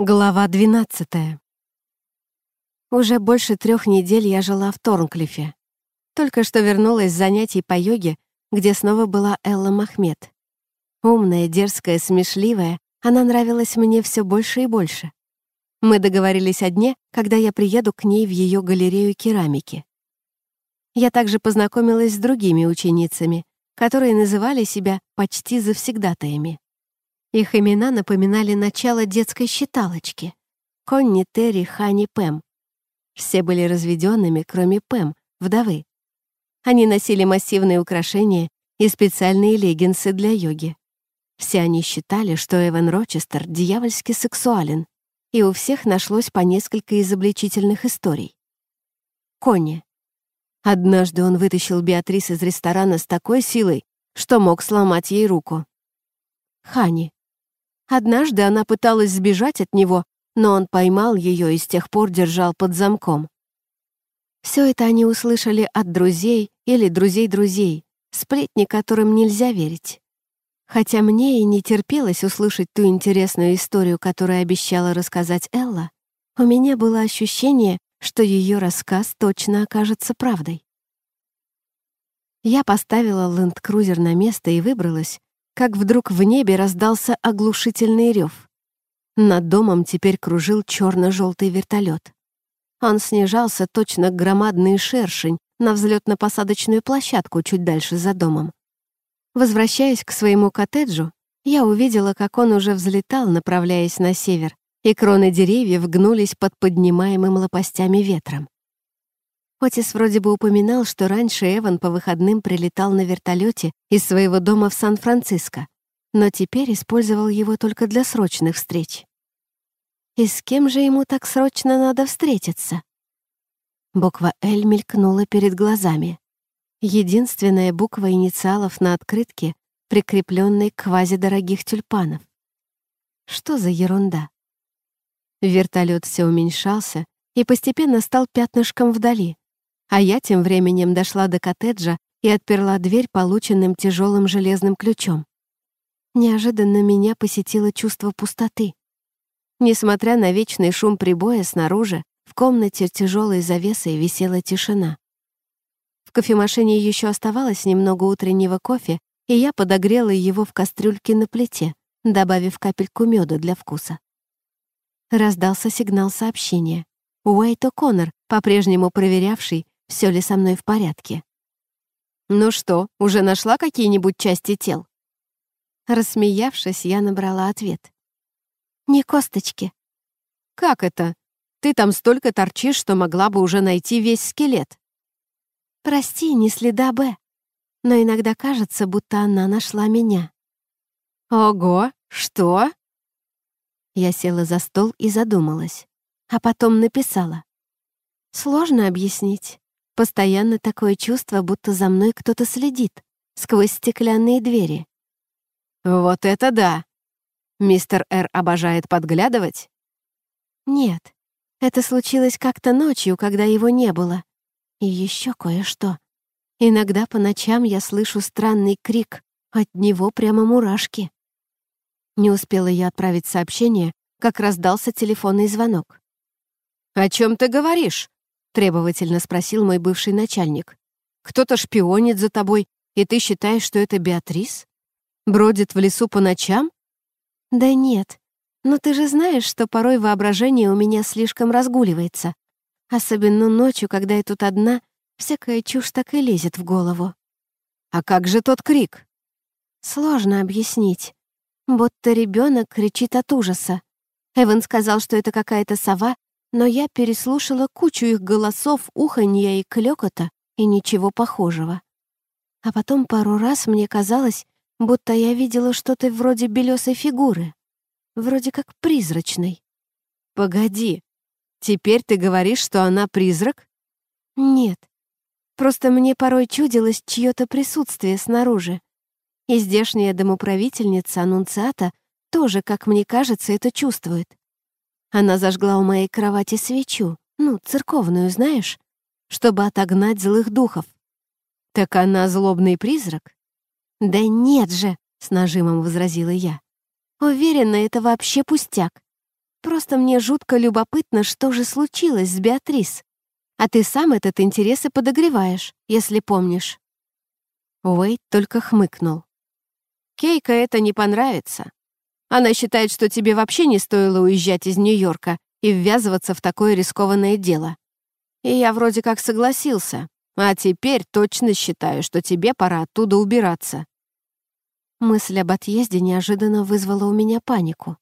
Глава 12 Уже больше трех недель я жила в Торнклифе. Только что вернулась с занятий по йоге, где снова была Элла Махмед. Умная, дерзкая, смешливая, она нравилась мне все больше и больше. Мы договорились о дне, когда я приеду к ней в ее галерею керамики. Я также познакомилась с другими ученицами, которые называли себя почти завсегдатаями. Их имена напоминали начало детской считалочки. Конни, Терри, Хани, Пэм. Все были разведенными, кроме Пэм, вдовы. Они носили массивные украшения и специальные леггинсы для йоги. Все они считали, что Эван Рочестер дьявольски сексуален, и у всех нашлось по несколько изобличительных историй. Конни. Однажды он вытащил Беатрис из ресторана с такой силой, что мог сломать ей руку. Хани. Однажды она пыталась сбежать от него, но он поймал ее и с тех пор держал под замком. Все это они услышали от друзей или друзей друзей, сплетни которым нельзя верить. Хотя мне и не терпелось услышать ту интересную историю, которую обещала рассказать Элла, у меня было ощущение, что ее рассказ точно окажется правдой. Я поставила ленд-крузер на место и выбралась, как вдруг в небе раздался оглушительный рев. Над домом теперь кружил черно-желтый вертолет. Он снижался точно громадный шершень на взлетно-посадочную площадку чуть дальше за домом. Возвращаясь к своему коттеджу, я увидела, как он уже взлетал, направляясь на север, и кроны деревьев гнулись под поднимаемым лопастями ветром. Отис вроде бы упоминал, что раньше Эван по выходным прилетал на вертолете из своего дома в Сан-Франциско, но теперь использовал его только для срочных встреч. И с кем же ему так срочно надо встретиться? Буква «Л» мелькнула перед глазами. Единственная буква инициалов на открытке, прикрепленной к вазе дорогих тюльпанов. Что за ерунда? Вертолет все уменьшался и постепенно стал пятнышком вдали. А я тем временем дошла до коттеджа и отперла дверь полученным тяжелым железным ключом. Неожиданно меня посетило чувство пустоты. Несмотря на вечный шум прибоя снаружи, в комнате тяжелой завесой висела тишина. В кофемашине еще оставалось немного утреннего кофе, и я подогрела его в кастрюльке на плите, добавив капельку меда для вкуса. Раздался сигнал сообщения. Уайт О'Коннор, по-прежнему проверявший, все ли со мной в порядке. «Ну что, уже нашла какие-нибудь части тел?» Рассмеявшись, я набрала ответ. «Не косточки». «Как это? Ты там столько торчишь, что могла бы уже найти весь скелет». «Прости, не следа Б, но иногда кажется, будто она нашла меня». «Ого, что?» Я села за стол и задумалась, а потом написала. «Сложно объяснить. Постоянно такое чувство, будто за мной кто-то следит сквозь стеклянные двери. «Вот это да! Мистер Р обожает подглядывать?» «Нет, это случилось как-то ночью, когда его не было. И еще кое-что. Иногда по ночам я слышу странный крик, от него прямо мурашки». Не успела я отправить сообщение, как раздался телефонный звонок. «О чем ты говоришь?» — требовательно спросил мой бывший начальник. «Кто-то шпионит за тобой, и ты считаешь, что это Беатрис? Бродит в лесу по ночам?» «Да нет. Но ты же знаешь, что порой воображение у меня слишком разгуливается. Особенно ночью, когда я тут одна, всякая чушь так и лезет в голову». «А как же тот крик?» «Сложно объяснить. Будто ребенок кричит от ужаса. Эван сказал, что это какая-то сова, но я переслушала кучу их голосов, уханья и клёкота, и ничего похожего. А потом пару раз мне казалось, будто я видела что-то вроде белёсой фигуры, вроде как призрачной. «Погоди, теперь ты говоришь, что она призрак?» «Нет, просто мне порой чудилось чьё-то присутствие снаружи. И здешняя домоправительница Аннунциата тоже, как мне кажется, это чувствует. Она зажгла у моей кровати свечу, ну, церковную, знаешь, чтобы отогнать злых духов. Так она злобный призрак? Да нет же, с нажимом возразила я. Уверена, это вообще пустяк. Просто мне жутко любопытно, что же случилось с Беатрис. А ты сам этот интерес и подогреваешь, если помнишь. Уэйт только хмыкнул. Кейка это не понравится. Она считает, что тебе вообще не стоило уезжать из Нью-Йорка и ввязываться в такое рискованное дело. И я вроде как согласился, а теперь точно считаю, что тебе пора оттуда убираться. Мысль об отъезде неожиданно вызвала у меня панику.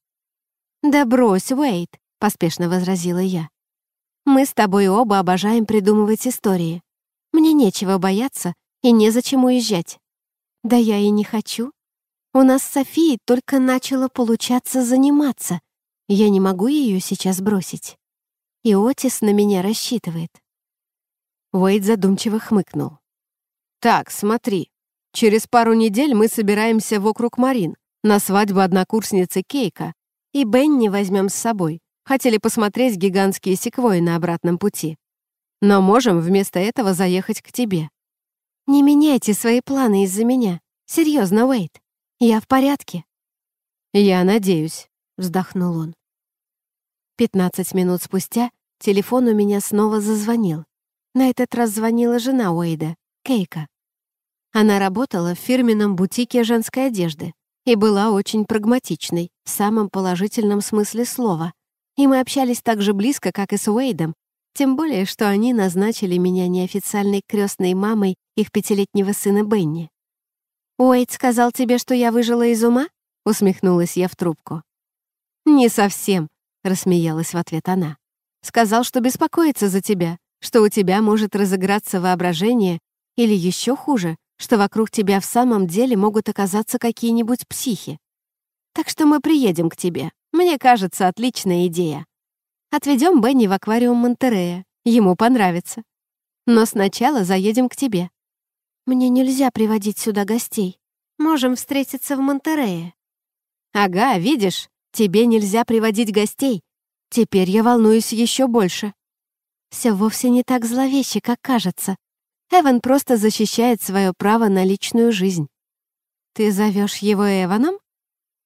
«Да брось, Уэйт», — поспешно возразила я. «Мы с тобой оба обожаем придумывать истории. Мне нечего бояться и незачем уезжать. Да я и не хочу. У нас с Софией только начало получаться заниматься. Я не могу ее сейчас бросить. И Отис на меня рассчитывает. Уэйд задумчиво хмыкнул. «Так, смотри. Через пару недель мы собираемся вокруг Марин на свадьбу однокурсницы Кейка. И Бенни возьмем с собой. Хотели посмотреть гигантские секвои на обратном пути. Но можем вместо этого заехать к тебе». «Не меняйте свои планы из-за меня. Серьезно, Уэйд. Я в порядке». «Я надеюсь», — вздохнул он. Пятнадцать минут спустя телефон у меня снова зазвонил. На этот раз звонила жена Уэйда, Кейка. Она работала в фирменном бутике женской одежды и была очень прагматичной, в самом положительном смысле слова. И мы общались так же близко, как и с Уэйдом, тем более, что они назначили меня неофициальной крестной мамой их пятилетнего сына Бенни. «Уэйт сказал тебе, что я выжила из ума?» — усмехнулась я в трубку. «Не совсем», — рассмеялась в ответ она. «Сказал, что беспокоится за тебя, что у тебя может разыграться воображение, или еще хуже, что вокруг тебя в самом деле могут оказаться какие-нибудь психи. Так что мы приедем к тебе. Мне кажется, отличная идея. Отведем Бенни в аквариум Монтерея. Ему понравится. Но сначала заедем к тебе. «Мне нельзя приводить сюда гостей. Можем встретиться в Монтерее». «Ага, видишь, тебе нельзя приводить гостей. Теперь я волнуюсь еще больше». Все вовсе не так зловеще, как кажется. Эван просто защищает свое право на личную жизнь. «Ты зовешь его Эваном?»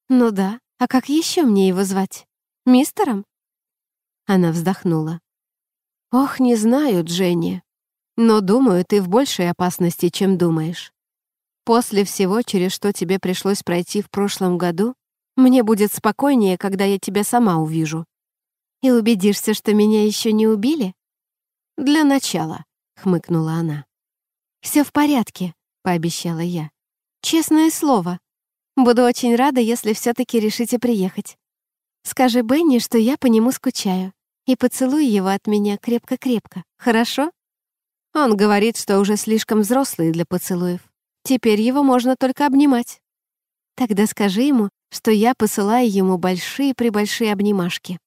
«Ну да, а как еще мне его звать? Мистером?» Она вздохнула. «Ох, не знаю, Дженни. Но, думаю, ты в большей опасности, чем думаешь. После всего, через что тебе пришлось пройти в прошлом году, мне будет спокойнее, когда я тебя сама увижу. И убедишься, что меня еще не убили? Для начала, — хмыкнула она. Все в порядке, — пообещала я. Честное слово. Буду очень рада, если все таки решите приехать. Скажи Бенни, что я по нему скучаю, и поцелуй его от меня крепко-крепко, хорошо? Он говорит, что уже слишком взрослый для поцелуев. Теперь его можно только обнимать. Тогда скажи ему, что я посылаю ему большие-пребольшие обнимашки.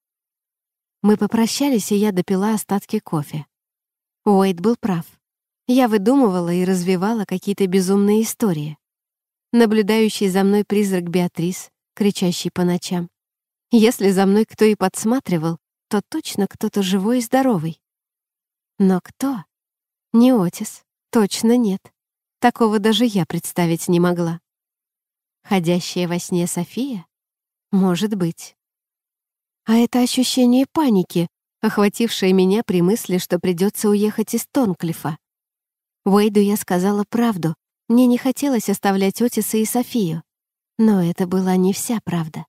Мы попрощались, и я допила остатки кофе. Уэйд был прав. Я выдумывала и развивала какие-то безумные истории. Наблюдающий за мной призрак Беатрис, кричащий по ночам. Если за мной кто и подсматривал, то точно кто-то живой и здоровый. Но кто? Не Отис, точно нет. Такого даже я представить не могла. Ходящая во сне София? Может быть. А это ощущение паники, охватившее меня при мысли, что придется уехать из Тонклифа. Уэйду я сказала правду. Мне не хотелось оставлять Отиса и Софию. Но это была не вся правда.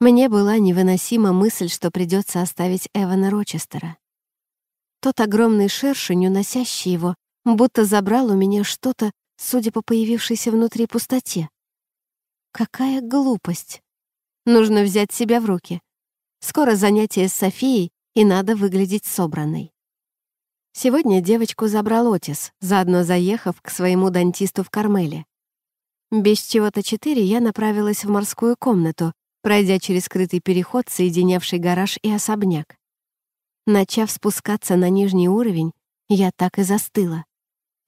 Мне была невыносима мысль, что придется оставить Эвана Рочестера. Тот огромный шершень, уносящий его, будто забрал у меня что-то, судя по появившейся внутри пустоте. Какая глупость! Нужно взять себя в руки. Скоро занятие с Софией, и надо выглядеть собранной. Сегодня девочку забрал Отис, заодно заехав к своему дантисту в Кармеле. Без чего-то четыре я направилась в морскую комнату, пройдя через скрытый переход, соединявший гараж и особняк. Начав спускаться на нижний уровень, я так и застыла.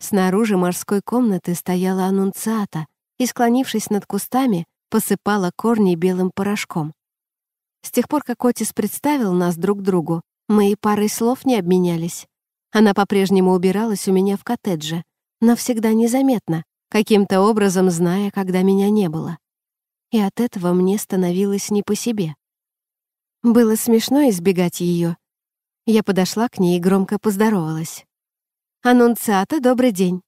Снаружи морской комнаты стояла аннунциата и, склонившись над кустами, посыпала корни белым порошком. С тех пор, как Отис представил нас друг другу, мы и парой слов не обменялись. Она по-прежнему убиралась у меня в коттедже, но всегда незаметно, каким-то образом зная, когда меня не было. И от этого мне становилось не по себе. Было смешно избегать ее, я подошла к ней и громко поздоровалась. «Аннунциата, добрый день!»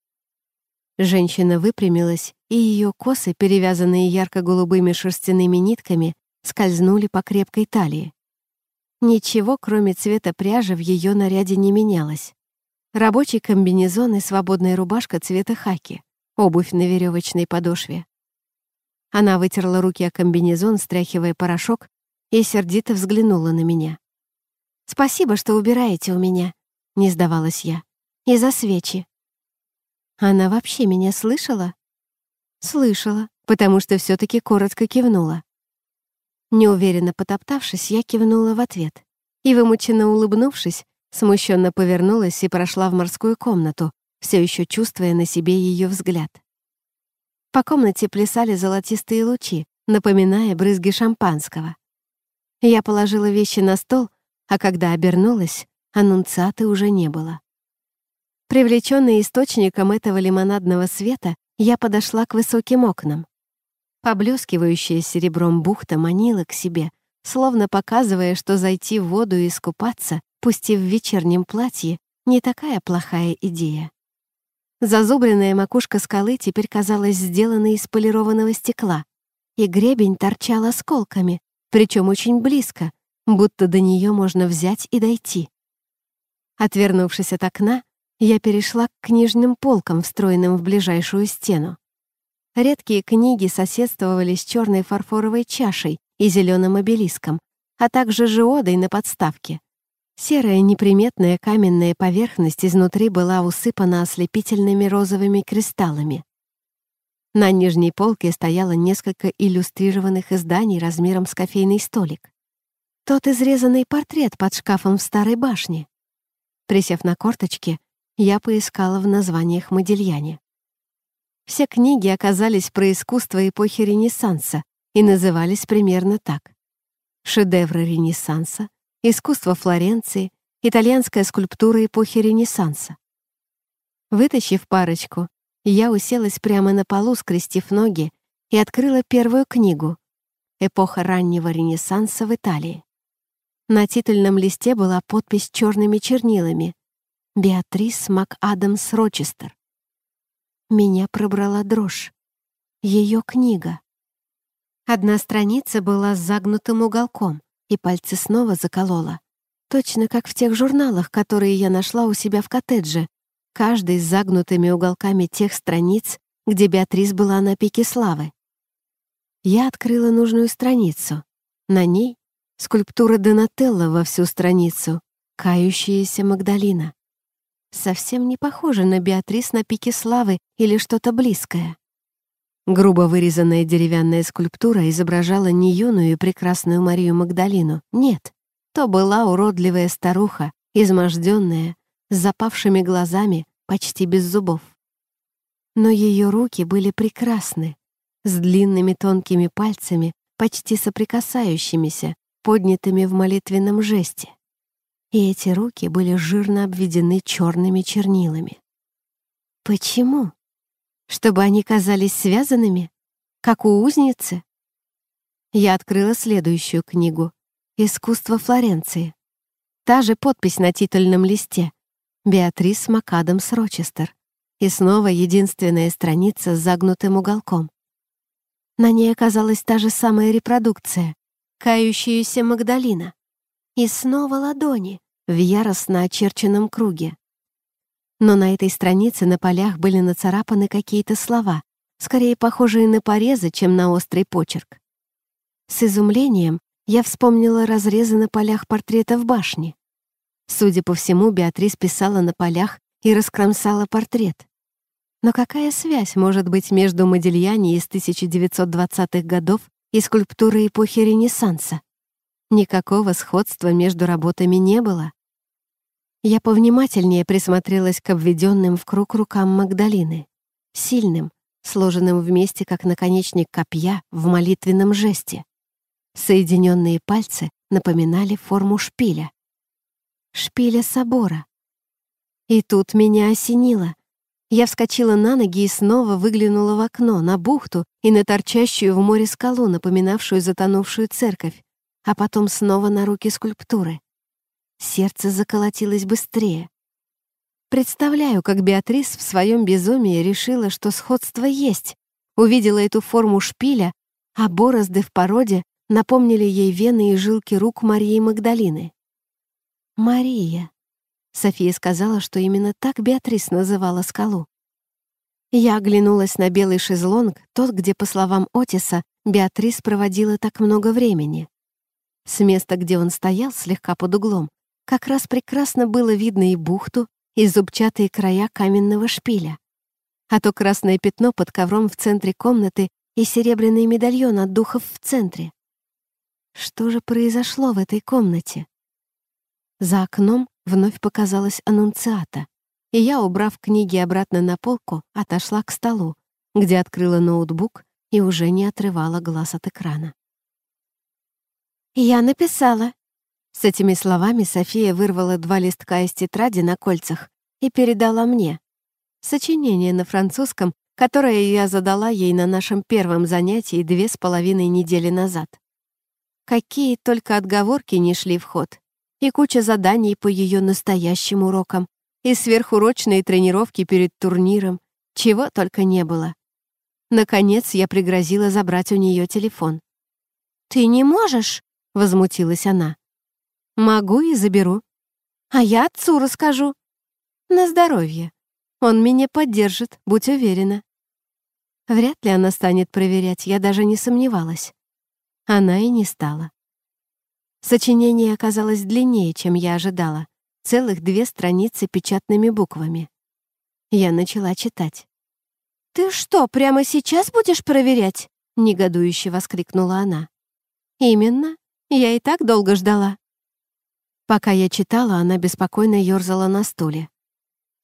Женщина выпрямилась, и ее косы, перевязанные ярко-голубыми шерстяными нитками, скользнули по крепкой талии. Ничего, кроме цвета пряжи, в ее наряде не менялось. Рабочий комбинезон и свободная рубашка цвета хаки, обувь на веревочной подошве. Она вытерла руки о комбинезон, стряхивая порошок, и сердито взглянула на меня. «Спасибо, что убираете у меня», — не сдавалась я. «И за свечи». «Она вообще меня слышала?» «Слышала, потому что все таки коротко кивнула». Неуверенно потоптавшись, я кивнула в ответ и, вымученно улыбнувшись, смущенно повернулась и прошла в морскую комнату, все еще чувствуя на себе ее взгляд. По комнате плясали золотистые лучи, напоминая брызги шампанского. Я положила вещи на стол — а когда обернулась, аннунциата уже не было. Привлечённая источником этого лимонадного света, я подошла к высоким окнам. Поблескивающая серебром бухта манила к себе, словно показывая, что зайти в воду и искупаться, пусть и в вечернем платье, не такая плохая идея. Зазубренная макушка скалы теперь казалась сделанной из полированного стекла, и гребень торчал осколками, причем очень близко, будто до нее можно взять и дойти. Отвернувшись от окна, я перешла к книжным полкам, встроенным в ближайшую стену. Редкие книги соседствовали с черной фарфоровой чашей и зеленым обелиском, а также жиодой на подставке. Серая неприметная каменная поверхность изнутри была усыпана ослепительными розовыми кристаллами. На нижней полке стояло несколько иллюстрированных изданий размером с кофейный столик. Тот изрезанный портрет под шкафом в старой башне. Присев на корточки, я поискала в названиях Модельяне. Все книги оказались про искусство эпохи Ренессанса и назывались примерно так. Шедевры Ренессанса, искусство Флоренции, итальянская скульптура эпохи Ренессанса. Вытащив парочку, я уселась прямо на полу, скрестив ноги, и открыла первую книгу «Эпоха раннего Ренессанса в Италии». На титульном листе была подпись черными чернилами «Беатрис МакАдамс Рочестер». Меня пробрала дрожь. Ее книга. Одна страница была с загнутым уголком, и пальцы снова заколола. Точно как в тех журналах, которые я нашла у себя в коттедже, каждый с загнутыми уголками тех страниц, где Беатрис была на пике славы. Я открыла нужную страницу. На ней Скульптура Донателло во всю страницу, кающаяся Магдалина. Совсем не похожа на Беатрис на пике славы или что-то близкое. Грубо вырезанная деревянная скульптура изображала не юную и прекрасную Марию Магдалину. Нет, то была уродливая старуха, изможденная, с запавшими глазами, почти без зубов. Но ее руки были прекрасны, с длинными тонкими пальцами, почти соприкасающимися, поднятыми в молитвенном жесте. И эти руки были жирно обведены черными чернилами. Почему? Чтобы они казались связанными, как у узницы? Я открыла следующую книгу «Искусство Флоренции». Та же подпись на титульном листе «Беатрис Макадамс Рочестер». И снова единственная страница с загнутым уголком. На ней оказалась та же самая репродукция, кающаяся Магдалина. И снова ладони в яростно очерченном круге. Но на этой странице на полях были нацарапаны какие-то слова, скорее похожие на порезы, чем на острый почерк. С изумлением я вспомнила разрезы на полях портрета в башне. Судя по всему, Беатрис писала на полях и раскромсала портрет. Но какая связь может быть между Модельяне из 1920-х годов и скульптуры эпохи Ренессанса. Никакого сходства между работами не было. Я повнимательнее присмотрелась к обведенным в круг рукам Магдалины, сильным, сложенным вместе как наконечник копья в молитвенном жесте. Соединенные пальцы напоминали форму шпиля. Шпиля собора. И тут меня осенило. Я вскочила на ноги и снова выглянула в окно, на бухту и на торчащую в море скалу, напоминавшую затонувшую церковь, а потом снова на руки скульптуры. Сердце заколотилось быстрее. Представляю, как Беатрис в своем безумии решила, что сходство есть, увидела эту форму шпиля, а борозды в породе напомнили ей вены и жилки рук Марии Магдалины. Мария. София сказала, что именно так Беатрис называла скалу. Я оглянулась на белый шезлонг, тот, где, по словам Отиса, Беатрис проводила так много времени. С места, где он стоял, слегка под углом, как раз прекрасно было видно и бухту, и зубчатые края каменного шпиля. А то красное пятно под ковром в центре комнаты и серебряный медальон от духов в центре. Что же произошло в этой комнате? За окном вновь показалась аннунциата, и я, убрав книги обратно на полку, отошла к столу, где открыла ноутбук и уже не отрывала глаз от экрана. «Я написала!» С этими словами София вырвала два листка из тетради на кольцах и передала мне. Сочинение на французском, которое я задала ей на нашем первом занятии две с половиной недели назад. Какие только отговорки не шли в ход, и куча заданий по ее настоящим урокам, и сверхурочные тренировки перед турниром, чего только не было. Наконец я пригрозила забрать у нее телефон. «Ты не можешь?» — возмутилась она. «Могу и заберу. А я отцу расскажу. На здоровье. Он меня поддержит, будь уверена». Вряд ли она станет проверять, я даже не сомневалась. Она и не стала. Сочинение оказалось длиннее, чем я ожидала. Целых две страницы печатными буквами. Я начала читать. «Ты что, прямо сейчас будешь проверять?» — негодующе воскликнула она. «Именно. Я и так долго ждала». Пока я читала, она беспокойно ерзала на стуле.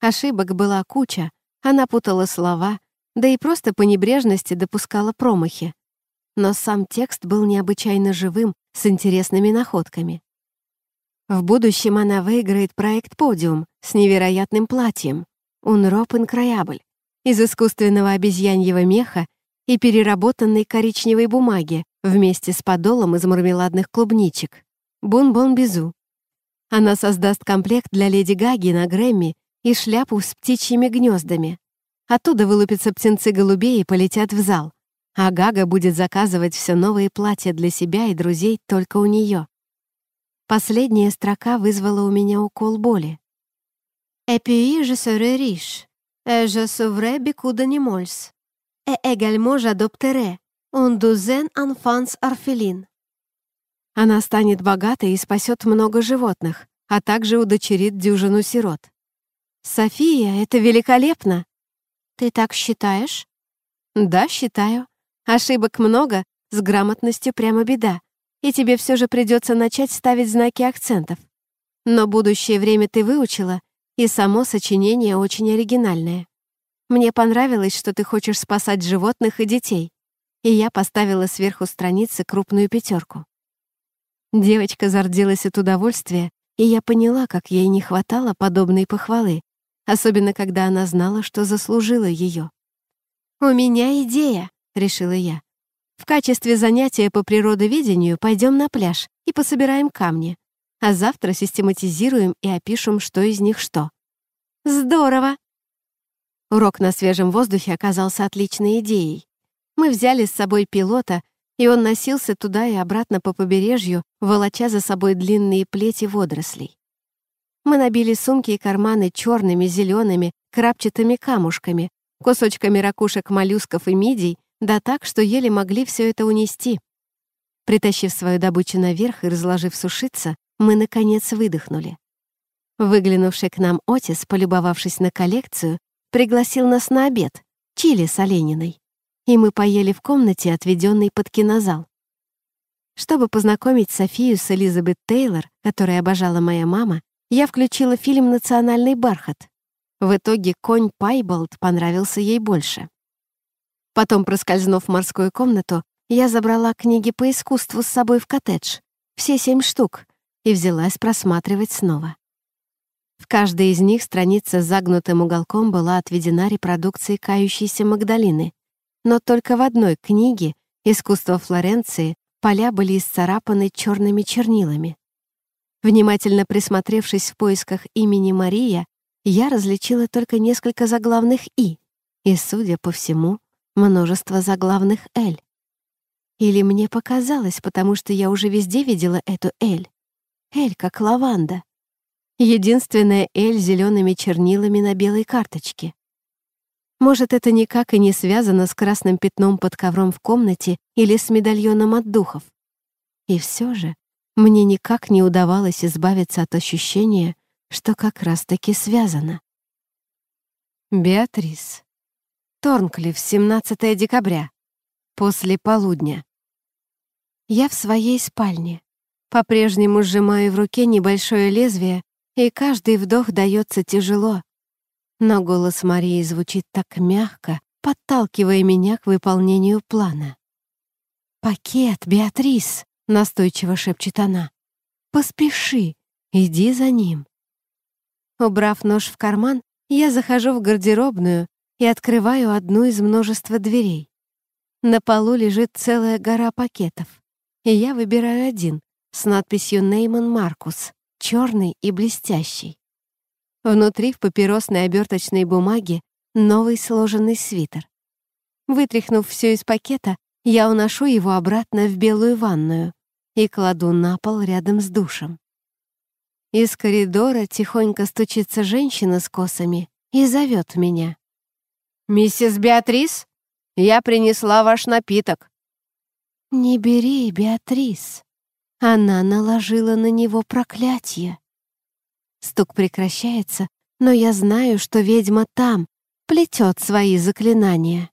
Ошибок была куча, она путала слова, да и просто по небрежности допускала промахи. Но сам текст был необычайно живым с интересными находками. В будущем она выиграет проект «Подиум» с невероятным платьем «Un rope incroyable» из искусственного обезьяньего меха и переработанной коричневой бумаги вместе с подолом из мармеладных клубничек. Бун-бон-безу. Она создаст комплект для Леди Гаги на Грэмми и шляпу с птичьими гнездами. Оттуда вылупятся птенцы голубей и полетят в зал а Гага будет заказывать все новые платья для себя и друзей только у нее. Последняя строка вызвала у меня укол боли. «Э «Et же je serai riche, et je sauverai beaucoup d'animaux, et également j'adopterai une douzaine enfants orphelines». Она станет богатой и спасет много животных, а также удочерит дюжину сирот. «София, это великолепно!» «Ты так считаешь?» «Да, считаю. Ошибок много, с грамотностью прямо беда, и тебе все же придется начать ставить знаки акцентов. Но будущее время ты выучила, и само сочинение очень оригинальное. Мне понравилось, что ты хочешь спасать животных и детей, и я поставила сверху страницы крупную пятерку. Девочка зарделась от удовольствия, и я поняла, как ей не хватало подобной похвалы, особенно когда она знала, что заслужила ее. «У меня идея!» решила я. В качестве занятия по природоведению пойдем на пляж и пособираем камни, а завтра систематизируем и опишем, что из них что. Здорово! Урок на свежем воздухе оказался отличной идеей. Мы взяли с собой пилота, и он носился туда и обратно по побережью, волоча за собой длинные плети водорослей. Мы набили сумки и карманы черными, зелеными, крапчатыми камушками, кусочками ракушек, моллюсков и мидий, да так, что еле могли все это унести. Притащив свою добычу наверх и разложив сушиться, мы, наконец, выдохнули. Выглянувший к нам Отис, полюбовавшись на коллекцию, пригласил нас на обед, чили с олениной, и мы поели в комнате, отведенной под кинозал. Чтобы познакомить Софию с Элизабет Тейлор, которая обожала моя мама, я включила фильм «Национальный бархат». В итоге конь Пайболт понравился ей больше. Потом, проскользнув в морскую комнату, я забрала книги по искусству с собой в коттедж, все семь штук, и взялась просматривать снова. В каждой из них страница с загнутым уголком была отведена репродукции кающейся Магдалины, но только в одной книге «Искусство Флоренции» поля были исцарапаны черными чернилами. Внимательно присмотревшись в поисках имени Мария, я различила только несколько заглавных «и», и, судя по всему, множество заглавных «Л». Или мне показалось, потому что я уже везде видела эту «Л». «Л» как лаванда. Единственная «Л» зелеными чернилами на белой карточке. Может, это никак и не связано с красным пятном под ковром в комнате или с медальоном от духов. И все же мне никак не удавалось избавиться от ощущения, что как раз-таки связано. Беатрис. Торнклифф, 17 декабря. После полудня. Я в своей спальне. По-прежнему сжимаю в руке небольшое лезвие, и каждый вдох дается тяжело. Но голос Марии звучит так мягко, подталкивая меня к выполнению плана. «Пакет, Беатрис!» — настойчиво шепчет она. «Поспеши, иди за ним». Убрав нож в карман, я захожу в гардеробную и открываю одну из множества дверей. На полу лежит целая гора пакетов, и я выбираю один с надписью «Нейман Маркус», черный и блестящий. Внутри в папиросной оберточной бумаге новый сложенный свитер. Вытряхнув все из пакета, я уношу его обратно в белую ванную и кладу на пол рядом с душем. Из коридора тихонько стучится женщина с косами и зовет меня. «Миссис Беатрис, я принесла ваш напиток». «Не бери, Беатрис». Она наложила на него проклятие. Стук прекращается, но я знаю, что ведьма там, плетет свои заклинания.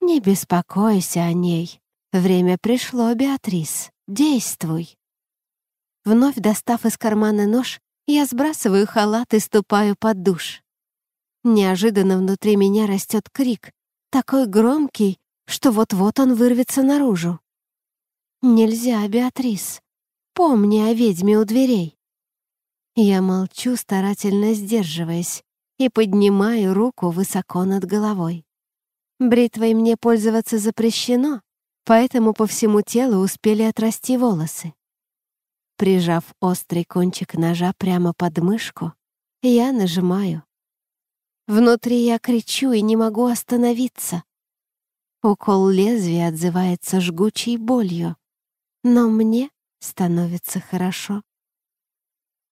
«Не беспокойся о ней. Время пришло, Беатрис. Действуй». Вновь достав из кармана нож, я сбрасываю халат и ступаю под душ. Неожиданно внутри меня растет крик, такой громкий, что вот-вот он вырвется наружу. «Нельзя, Беатрис. Помни о ведьме у дверей». Я молчу, старательно сдерживаясь, и поднимаю руку высоко над головой. Бритвой мне пользоваться запрещено, поэтому по всему телу успели отрасти волосы. Прижав острый кончик ножа прямо под мышку, я нажимаю, Внутри я кричу и не могу остановиться. Укол лезвия отзывается жгучей болью, но мне становится хорошо.